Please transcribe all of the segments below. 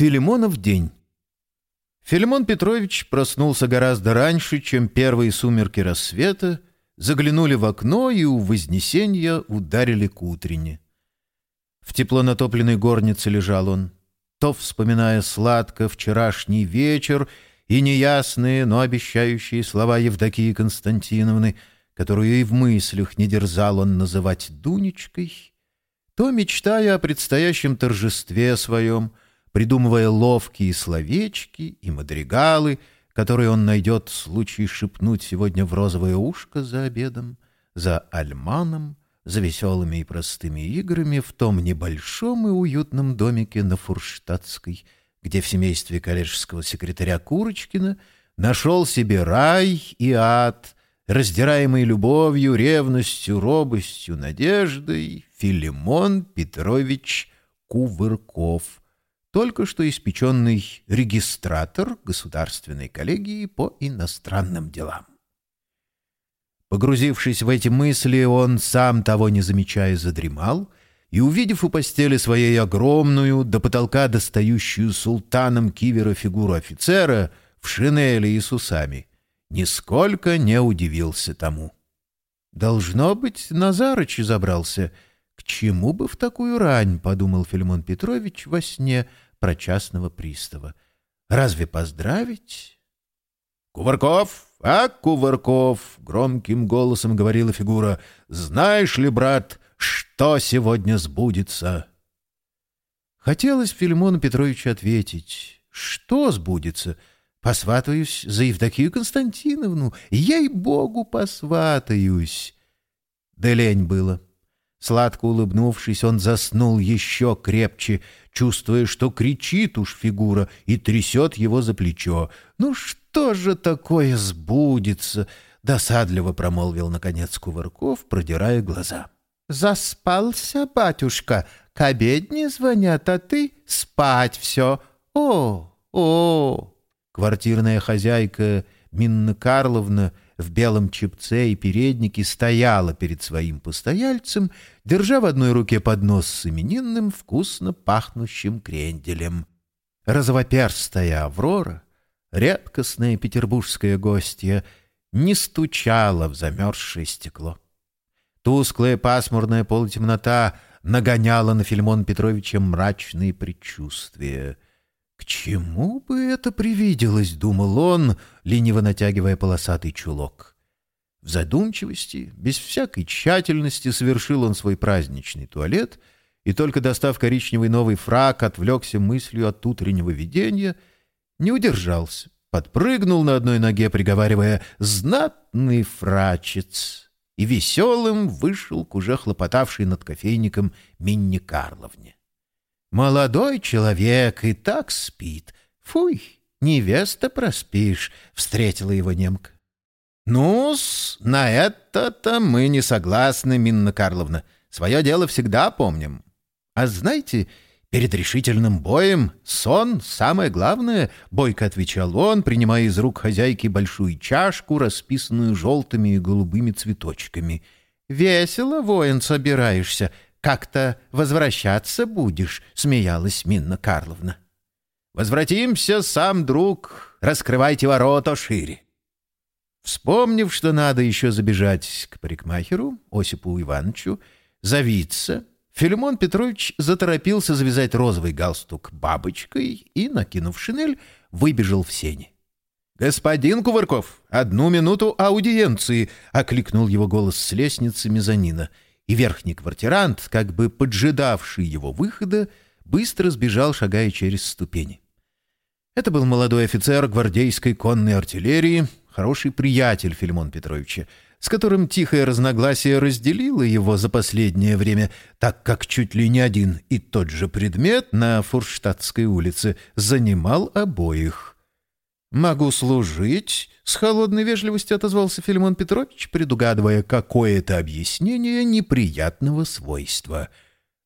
Филимонов день. Филимон Петрович проснулся гораздо раньше, чем первые сумерки рассвета, заглянули в окно и у Вознесения ударили к утренне. В тепло натопленной горнице лежал он, то вспоминая сладко вчерашний вечер и неясные, но обещающие слова Евдокии Константиновны, которую и в мыслях не дерзал он называть Дунечкой, то, мечтая о предстоящем торжестве своем, придумывая ловкие словечки и мадригалы, которые он найдет в случае шепнуть сегодня в розовое ушко за обедом, за альманом, за веселыми и простыми играми в том небольшом и уютном домике на Фурштадтской, где в семействе коллежского секретаря Курочкина нашел себе рай и ад, раздираемый любовью, ревностью, робостью, надеждой, Филимон Петрович Кувырков — только что испеченный регистратор Государственной коллегии по иностранным делам. Погрузившись в эти мысли, он, сам того не замечая, задремал и, увидев у постели своей огромную, до потолка достающую султаном кивера фигуру офицера в шинели и с усами, нисколько не удивился тому. «Должно быть, Назарыч забрался», «К чему бы в такую рань?» — подумал Филимон Петрович во сне про частного пристава. «Разве поздравить?» «Кувырков, а, Кувырков!» — громким голосом говорила фигура. «Знаешь ли, брат, что сегодня сбудется?» Хотелось Филимону Петровичу ответить. «Что сбудется?» «Посватаюсь за Евдокию Константиновну. Ей-богу, посватаюсь!» Да лень было. Сладко улыбнувшись, он заснул еще крепче, чувствуя, что кричит уж фигура и трясет его за плечо. «Ну что же такое сбудется?» — досадливо промолвил, наконец, Кувырков, продирая глаза. «Заспался, батюшка, к обедне звонят, а ты спать все. О, о!» Квартирная хозяйка Минна Карловна в белом чепце и переднике стояла перед своим постояльцем, держа в одной руке поднос с именинным, вкусно пахнущим кренделем. Розовоперстая Аврора, редкостная петербургская гостья, не стучала в замерзшее стекло. Тусклая пасмурная полутемнота нагоняла на Филимона Петровича мрачные предчувствия — «К чему бы это привиделось?» — думал он, лениво натягивая полосатый чулок. В задумчивости, без всякой тщательности, совершил он свой праздничный туалет и, только достав коричневый новый фрак, отвлекся мыслью от утреннего видения, не удержался, подпрыгнул на одной ноге, приговаривая «знатный фрачец» и веселым вышел к уже хлопотавшей над кофейником Минне Карловне. Молодой человек и так спит. Фуй, невеста проспишь, — встретила его немка. Ну-с, на это-то мы не согласны, Минна Карловна. Свое дело всегда помним. А знаете, перед решительным боем сон — самое главное, — бойко отвечал он, принимая из рук хозяйки большую чашку, расписанную желтыми и голубыми цветочками. «Весело, воин, собираешься», как-то возвращаться будешь», — смеялась Минна Карловна. «Возвратимся, сам друг, раскрывайте ворота шире». Вспомнив, что надо еще забежать к парикмахеру Осипу Ивановичу, завиться, Филимон Петрович заторопился завязать розовый галстук бабочкой и, накинув шинель, выбежал в сени. «Господин Кувырков, одну минуту аудиенции!» — окликнул его голос с лестницы мезонина — и верхний квартирант, как бы поджидавший его выхода, быстро сбежал, шагая через ступени. Это был молодой офицер гвардейской конной артиллерии, хороший приятель Филимона Петровича, с которым тихое разногласие разделило его за последнее время, так как чуть ли не один и тот же предмет на Фурштадтской улице занимал обоих. «Могу служить», — с холодной вежливостью отозвался Филимон Петрович, предугадывая какое-то объяснение неприятного свойства.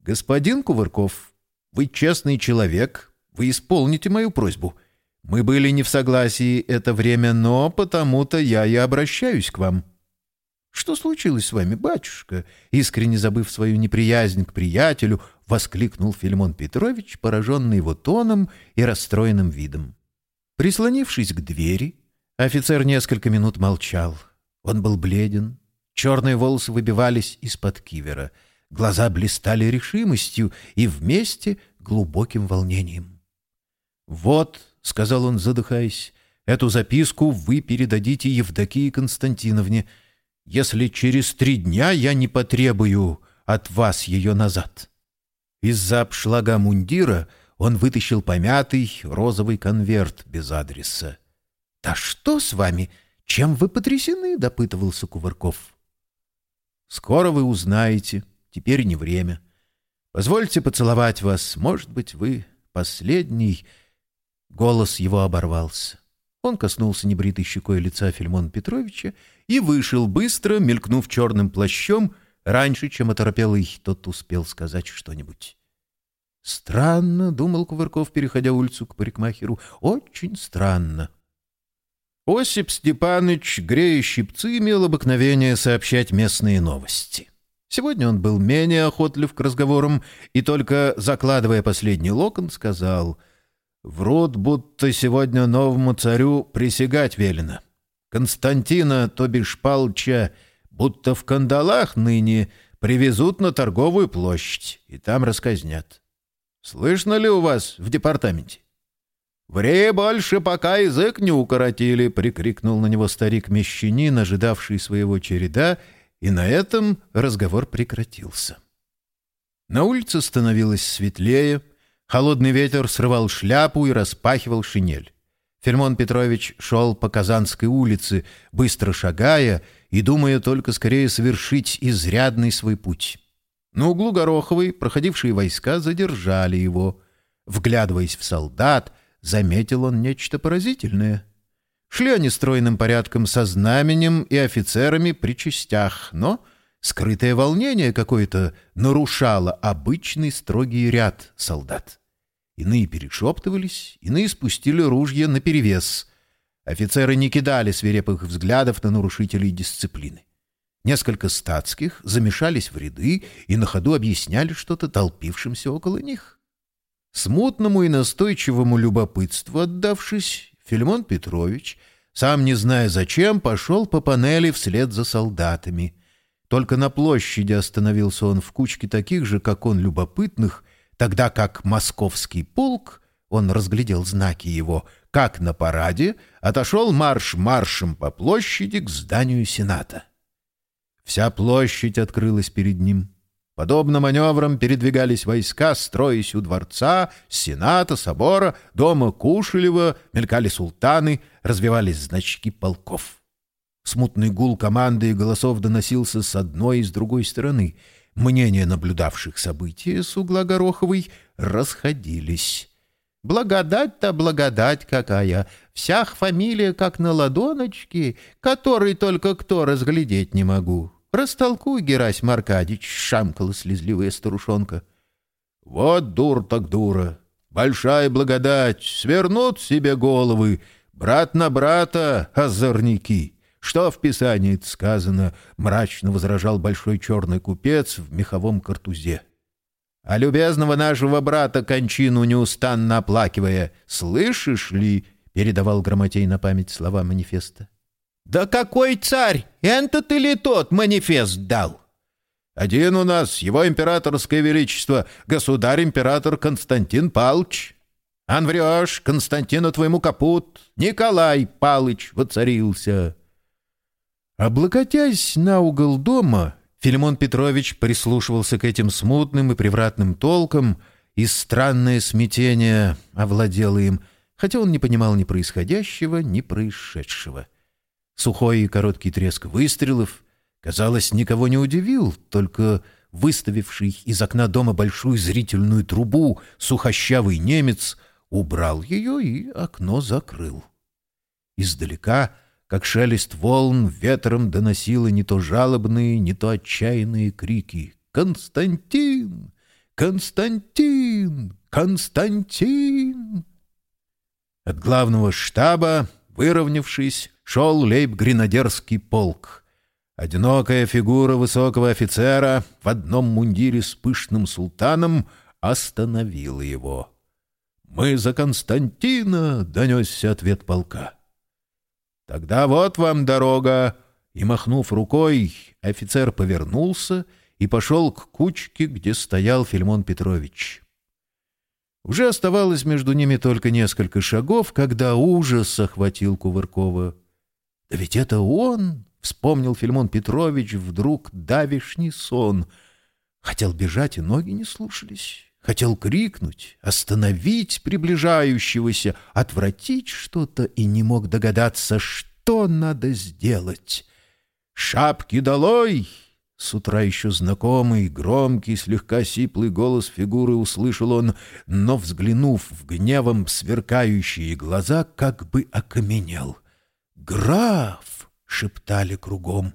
«Господин Кувырков, вы честный человек, вы исполните мою просьбу. Мы были не в согласии это время, но потому-то я и обращаюсь к вам». «Что случилось с вами, батюшка?» Искренне забыв свою неприязнь к приятелю, — воскликнул Филимон Петрович, пораженный его тоном и расстроенным видом. Прислонившись к двери, офицер несколько минут молчал. Он был бледен, черные волосы выбивались из-под кивера, глаза блистали решимостью и вместе глубоким волнением. «Вот», — сказал он, задыхаясь, — «эту записку вы передадите Евдокии Константиновне, если через три дня я не потребую от вас ее назад». Из-за обшлага мундира он вытащил помятый розовый конверт без адреса. «Да что с вами? Чем вы потрясены?» — допытывался Кувырков. «Скоро вы узнаете. Теперь не время. Позвольте поцеловать вас. Может быть, вы последний...» Голос его оборвался. Он коснулся небритой щекой лица Филимона Петровича и вышел быстро, мелькнув черным плащом, раньше, чем оторопелый тот успел сказать что-нибудь. «Странно», — думал Кувырков, переходя улицу к парикмахеру, — «очень странно». Осип Степаныч, грея щипцы, имел обыкновение сообщать местные новости. Сегодня он был менее охотлив к разговорам и только, закладывая последний локон, сказал «Врут, будто сегодня новому царю присягать велено. Константина, то бишь Палча, будто в кандалах ныне привезут на торговую площадь и там расказнят. Слышно ли у вас в департаменте? «Вре больше, пока язык не укоротили!» — прикрикнул на него старик-мещанин, ожидавший своего череда, и на этом разговор прекратился. На улице становилось светлее, холодный ветер срывал шляпу и распахивал шинель. Фермон Петрович шел по Казанской улице, быстро шагая и думая только скорее совершить изрядный свой путь. На углу Гороховой проходившие войска задержали его. Вглядываясь в солдат, заметил он нечто поразительное. Шли они стройным порядком со знаменем и офицерами при частях, но скрытое волнение какое-то нарушало обычный строгий ряд солдат. Иные перешептывались, иные спустили ружья наперевес. Офицеры не кидали свирепых взглядов на нарушителей дисциплины. Несколько статских замешались в ряды и на ходу объясняли что-то толпившимся около них. Смутному и настойчивому любопытству отдавшись, Филимон Петрович, сам не зная зачем, пошел по панели вслед за солдатами. Только на площади остановился он в кучке таких же, как он, любопытных, тогда как московский полк, он разглядел знаки его, как на параде, отошел марш маршем по площади к зданию Сената. Вся площадь открылась перед ним. Подобно маневрам передвигались войска, строясь у дворца, сената, собора, дома Кушелева, мелькали султаны, развивались значки полков. Смутный гул команды и голосов доносился с одной и с другой стороны. Мнения наблюдавших события с угла Гороховой расходились. «Благодать-то благодать какая! Всях фамилия как на ладоночке, которой только кто разглядеть не могу. «Растолкуй, Герасим Аркадьич!» — шамкала слезливая старушонка. «Вот дур так дура! Большая благодать! Свернут себе головы! Брат на брата, озорники!» «Что в Писании сказано?» — мрачно возражал большой черный купец в меховом картузе. «А любезного нашего брата кончину неустанно оплакивая, слышишь ли?» — передавал Грамотей на память слова манифеста. «Да какой царь? Энтот или тот манифест дал?» «Один у нас, его императорское величество, государь-император Константин Палыч. Ан врешь, Константину твоему капут, Николай Палыч воцарился». Облокотясь на угол дома, Филимон Петрович прислушивался к этим смутным и превратным толкам, и странное смятение овладело им, хотя он не понимал ни происходящего, ни происшедшего. — Сухой и короткий треск выстрелов, казалось, никого не удивил, только выставивший из окна дома большую зрительную трубу сухощавый немец убрал ее и окно закрыл. Издалека, как шелест волн, ветром доносило не то жалобные, не то отчаянные крики «Константин! Константин! Константин!» От главного штаба, выровнявшись, шел лейб-гренадерский полк. Одинокая фигура высокого офицера в одном мундире с пышным султаном остановила его. «Мы за Константина!» — донесся ответ полка. «Тогда вот вам дорога!» И, махнув рукой, офицер повернулся и пошел к кучке, где стоял Филимон Петрович. Уже оставалось между ними только несколько шагов, когда ужас охватил Кувыркова. «Да ведь это он!» — вспомнил Филимон Петрович вдруг давишний сон. Хотел бежать, и ноги не слушались. Хотел крикнуть, остановить приближающегося, отвратить что-то, и не мог догадаться, что надо сделать. «Шапки долой!» С утра еще знакомый, громкий, слегка сиплый голос фигуры услышал он, но, взглянув в гневом сверкающие глаза, как бы окаменел. «Граф!» — шептали кругом.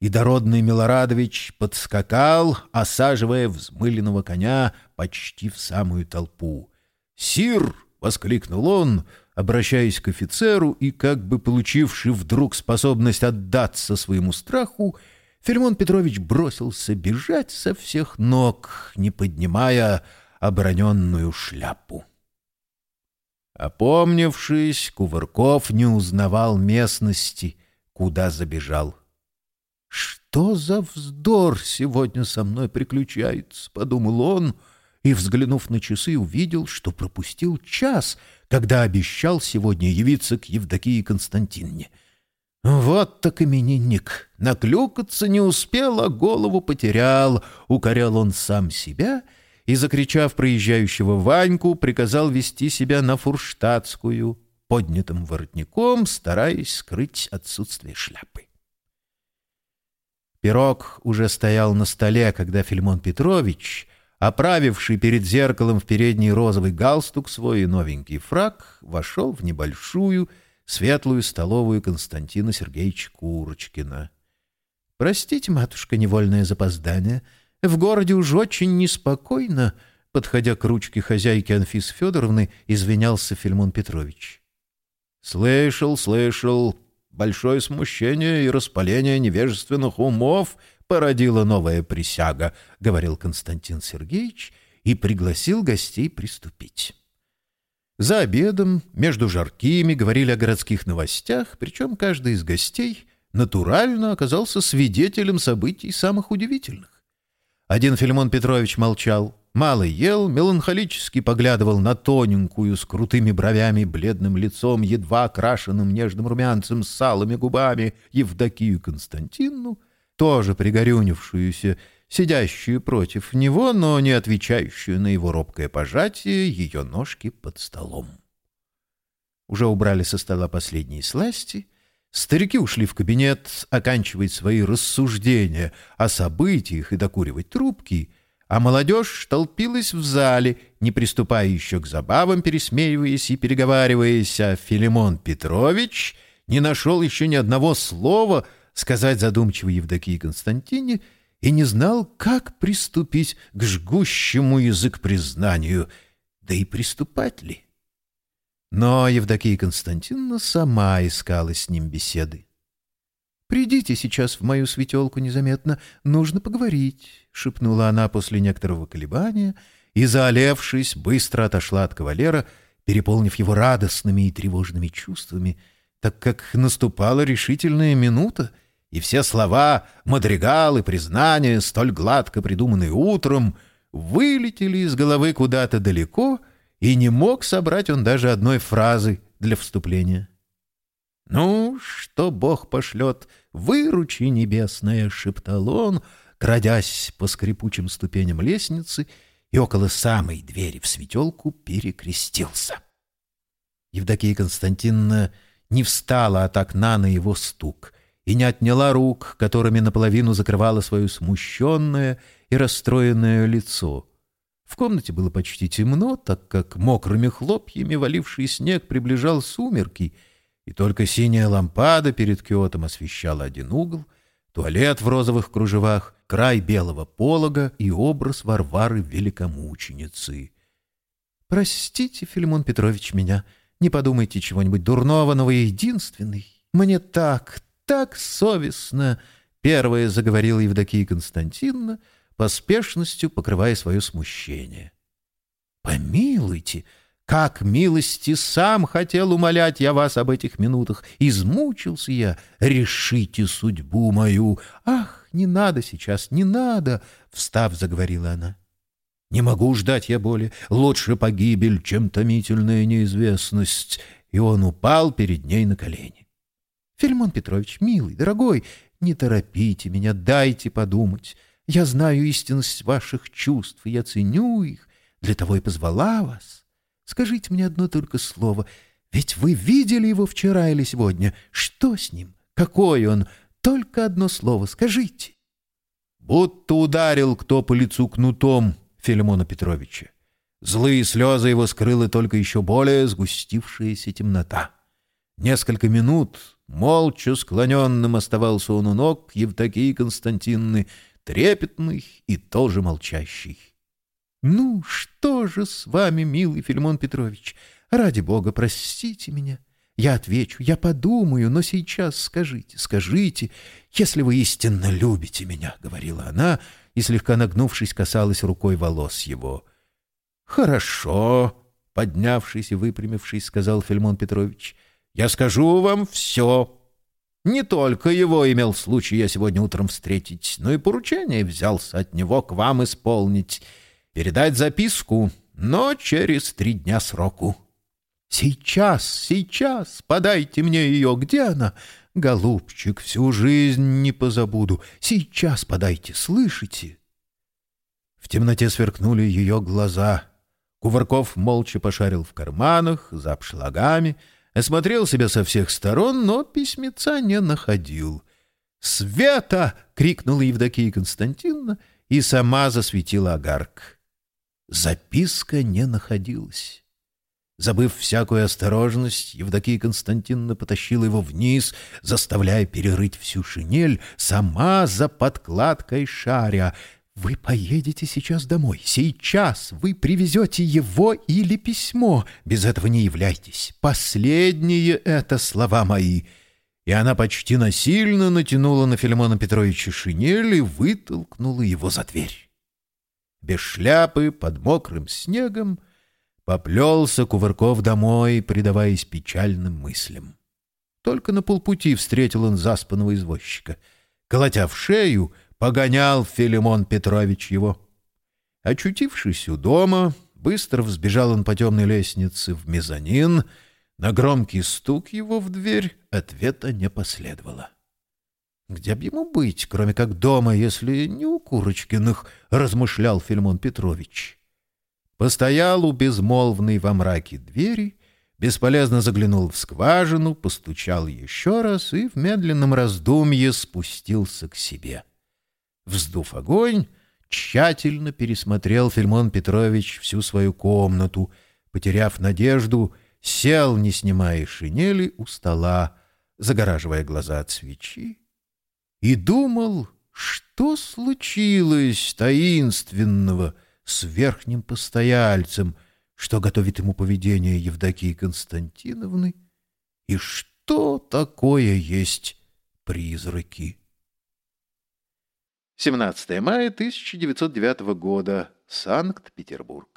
И дородный Милорадович подскакал, осаживая взмыленного коня почти в самую толпу. «Сир!» — воскликнул он — обращаясь к офицеру и как бы получивший вдруг способность отдаться своему страху, Филимон Петрович бросился бежать со всех ног, не поднимая оброненную шляпу. Опомнившись, Кувырков не узнавал местности, куда забежал. «Что за вздор сегодня со мной приключается?» — подумал он, и, взглянув на часы, увидел, что пропустил час — когда обещал сегодня явиться к Евдокии Константиновне. «Вот так именинник! Наклюкаться не успел, а голову потерял!» — укорял он сам себя и, закричав проезжающего Ваньку, приказал вести себя на фурштадтскую, поднятым воротником, стараясь скрыть отсутствие шляпы. Пирог уже стоял на столе, когда Филимон Петрович оправивший перед зеркалом в передний розовый галстук свой новенький фраг, вошел в небольшую, светлую столовую Константина Сергеевича Курочкина. «Простите, матушка, невольное запоздание. В городе уж очень неспокойно», — подходя к ручке хозяйки Анфисы Федоровны, извинялся Фильмон Петрович. «Слышал, слышал. Большое смущение и распаление невежественных умов породила новая присяга, — говорил Константин Сергеевич и пригласил гостей приступить. За обедом, между жаркими, говорили о городских новостях, причем каждый из гостей натурально оказался свидетелем событий самых удивительных. Один Филимон Петрович молчал, мало ел, меланхолически поглядывал на тоненькую, с крутыми бровями, бледным лицом, едва окрашенным нежным румянцем, с салыми губами Евдокию Константину — тоже пригорюнившуюся, сидящую против него, но не отвечающую на его робкое пожатие ее ножки под столом. Уже убрали со стола последние сласти, старики ушли в кабинет оканчивать свои рассуждения о событиях и докуривать трубки, а молодежь толпилась в зале, не приступая еще к забавам, пересмеиваясь и переговариваясь, а Филимон Петрович не нашел еще ни одного слова — сказать задумчивой Евдокии Константине и не знал, как приступить к жгущему язык признанию, да и приступать ли. Но Евдокия Константиновна сама искала с ним беседы. «Придите сейчас в мою светелку незаметно, нужно поговорить», — шепнула она после некоторого колебания и, заолевшись, быстро отошла от кавалера, переполнив его радостными и тревожными чувствами, так как наступала решительная минута, и все слова, мадригалы, признания, столь гладко придуманные утром, вылетели из головы куда-то далеко, и не мог собрать он даже одной фразы для вступления. «Ну, что Бог пошлет, выручи, небесная!» — шептал он, крадясь по скрипучим ступеням лестницы, и около самой двери в светелку перекрестился. Евдокия Константиновна не встала от окна на его стук — и не отняла рук, которыми наполовину закрывала свое смущенное и расстроенное лицо. В комнате было почти темно, так как мокрыми хлопьями валивший снег приближал сумерки, и только синяя лампада перед киотом освещала один угол, туалет в розовых кружевах, край белого полога и образ Варвары Великомученицы. «Простите, Филимон Петрович, меня, не подумайте чего-нибудь дурного, но вы единственный. Мне так, так совестно!» Первая заговорила Евдокия Константиновна, поспешностью покрывая свое смущение. «Помилуйте, как милости сам хотел умолять я вас об этих минутах. Измучился я, решите судьбу мою. Ах, не надо сейчас, не надо!» — встав, заговорила она. «Не могу ждать я боли. Лучше погибель, чем томительная неизвестность». И он упал перед ней на колени. «Филимон Петрович, милый, дорогой, не торопите меня, дайте подумать. Я знаю истинность ваших чувств, и я ценю их. Для того и позвала вас. Скажите мне одно только слово. Ведь вы видели его вчера или сегодня. Что с ним? Какой он? Только одно слово скажите. Будто ударил кто по лицу кнутом Филимона Петровича. Злые слезы его скрыла только еще более сгустившаяся темнота. Несколько минут молча склоненным оставался он у ног Евдокии Константинны, трепетный и тоже молчащий. «Ну, что же с вами, милый Филимон Петрович? Ради бога, простите меня. Я отвечу, я подумаю, но сейчас скажите, скажите, если вы истинно любите меня», — говорила она, и, слегка нагнувшись, касалась рукой волос его — «Хорошо», — поднявшись и выпрямившись, сказал Филимон Петрович. «Я скажу вам все. Не только его имел случай я сегодня утром встретить, но и поручение взялся от него к вам исполнить. Передать записку, но через три дня сроку». «Сейчас, сейчас! Подайте мне ее! Где она?» «Голубчик, всю жизнь не позабуду. Сейчас подайте, слышите?» В темноте сверкнули ее глаза — Кувырков молча пошарил в карманах, за обшлагами, осмотрел себя со всех сторон, но письмеца не находил. «Света!» — крикнула Евдокия Константиновна и сама засветила огарк. Записка не находилась. Забыв всякую осторожность, Евдокия Константиновна потащила его вниз, заставляя перерыть всю шинель, сама за подкладкой шаря — «Вы поедете сейчас домой. Сейчас вы привезете его или письмо. Без этого не являйтесь. Последние это слова мои». И она почти насильно натянула на Филимона Петровича шинель и вытолкнула его за дверь. Без шляпы, под мокрым снегом, поплелся Кувырков домой, предаваясь печальным мыслям. Только на полпути встретил он заспанного извозчика. Колотя в шею, Погонял Филимон Петрович его. Очутившись у дома, быстро взбежал он по темной лестнице в мезонин. На громкий стук его в дверь ответа не последовало. «Где б ему быть, кроме как дома, если не у Курочкиных?» — размышлял Филимон Петрович. Постоял у безмолвной во мраке двери, бесполезно заглянул в скважину, постучал еще раз и в медленном раздумье спустился к себе. — Вздув огонь, тщательно пересмотрел Фельмон Петрович всю свою комнату, потеряв надежду, сел, не снимая шинели, у стола, загораживая глаза от свечи, и думал, что случилось таинственного с верхним постояльцем, что готовит ему поведение Евдокии Константиновны, и что такое есть призраки. 17 мая 1909 года. Санкт-Петербург.